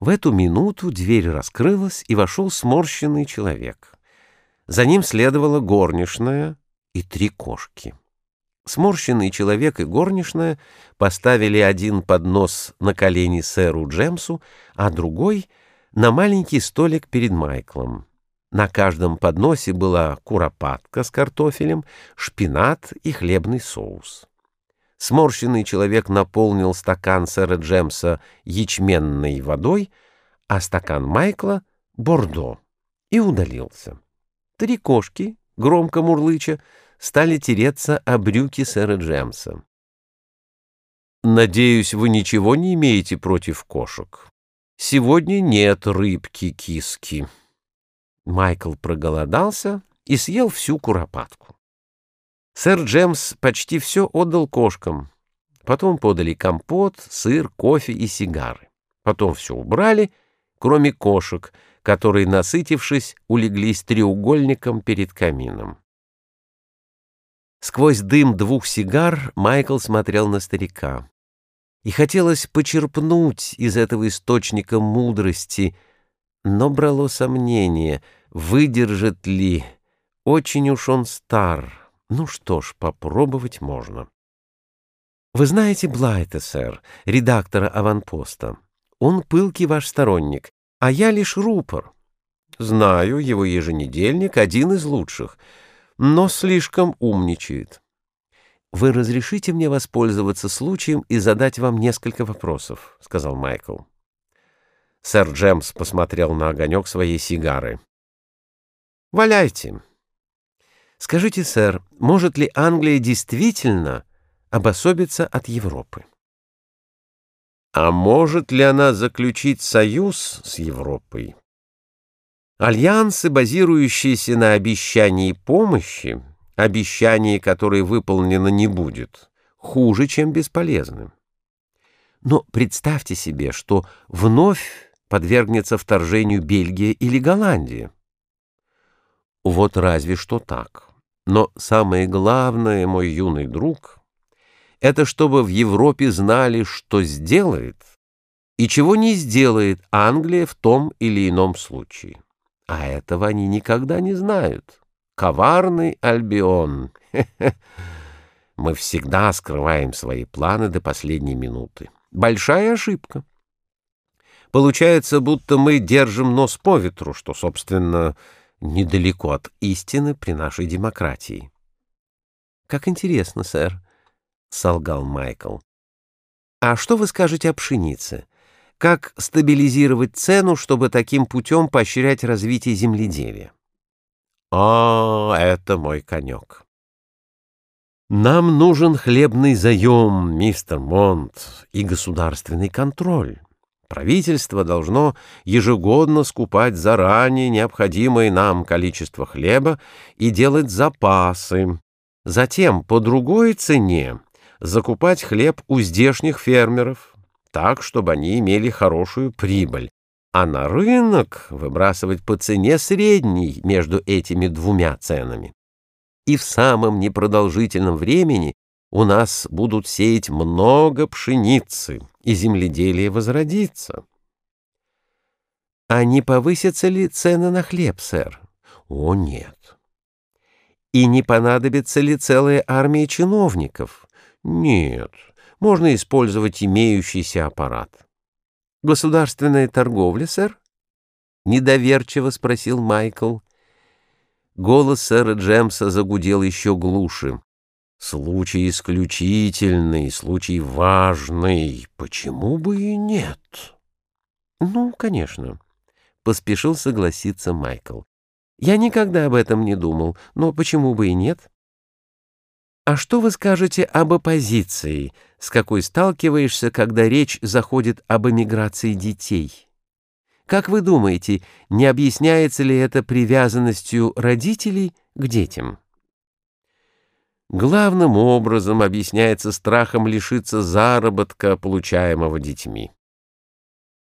В эту минуту дверь раскрылась, и вошел сморщенный человек. За ним следовала горничная и три кошки. Сморщенный человек и горничная поставили один поднос на колени сэру Джемсу, а другой — на маленький столик перед Майклом. На каждом подносе была куропатка с картофелем, шпинат и хлебный соус. Сморщенный человек наполнил стакан сэра Джемса ячменной водой, а стакан Майкла — бордо, и удалился. Три кошки, громко мурлыча, стали тереться о брюки сэра Джемса. «Надеюсь, вы ничего не имеете против кошек. Сегодня нет рыбки-киски». Майкл проголодался и съел всю куропатку. Сэр Джемс почти все отдал кошкам. Потом подали компот, сыр, кофе и сигары. Потом все убрали, кроме кошек, которые, насытившись, улеглись треугольником перед камином. Сквозь дым двух сигар Майкл смотрел на старика. И хотелось почерпнуть из этого источника мудрости, но брало сомнение, выдержит ли, очень уж он стар, ну что ж, попробовать можно. Вы знаете Блайта, сэр, редактора «Аванпоста». Он пылкий ваш сторонник, а я лишь рупор. Знаю, его еженедельник один из лучших, но слишком умничает. Вы разрешите мне воспользоваться случаем и задать вам несколько вопросов, — сказал Майкл. Сэр Джемс посмотрел на огонек своей сигары. «Валяйте. Скажите, сэр, может ли Англия действительно обособиться от Европы? А может ли она заключить союз с Европой? Альянсы, базирующиеся на обещании помощи, обещании, которое выполнено не будет, хуже, чем бесполезным. Но представьте себе, что вновь подвергнется вторжению Бельгия или Голландия. Вот разве что так. Но самое главное, мой юный друг, это чтобы в Европе знали, что сделает и чего не сделает Англия в том или ином случае. А этого они никогда не знают. Коварный Альбион. Мы всегда скрываем свои планы до последней минуты. Большая ошибка. Получается, будто мы держим нос по ветру, что, собственно, недалеко от истины при нашей демократии. «Как интересно, сэр», — солгал Майкл. «А что вы скажете о пшенице? Как стабилизировать цену, чтобы таким путем поощрять развитие земледелия?» «О, это мой конек». «Нам нужен хлебный заем, мистер Монт, и государственный контроль». Правительство должно ежегодно скупать заранее необходимое нам количество хлеба и делать запасы. Затем по другой цене закупать хлеб у здешних фермеров, так, чтобы они имели хорошую прибыль, а на рынок выбрасывать по цене средней между этими двумя ценами. И в самом непродолжительном времени у нас будут сеять много пшеницы, и земледелие возродится. А не повысятся ли цены на хлеб, сэр? О, нет. И не понадобится ли целая армия чиновников? Нет. Можно использовать имеющийся аппарат. Государственная торговля, сэр? Недоверчиво спросил Майкл. Голос сэра Джемса загудел еще глуше. Случай исключительный, случай важный. Почему бы и нет? Ну, конечно, поспешил согласиться Майкл. Я никогда об этом не думал, но почему бы и нет? А что вы скажете об оппозиции, с какой сталкиваешься, когда речь заходит об эмиграции детей? Как вы думаете, не объясняется ли это привязанностью родителей к детям? Главным образом объясняется страхом лишиться заработка, получаемого детьми.